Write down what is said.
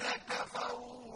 الَّذِينَ كَفَرُوا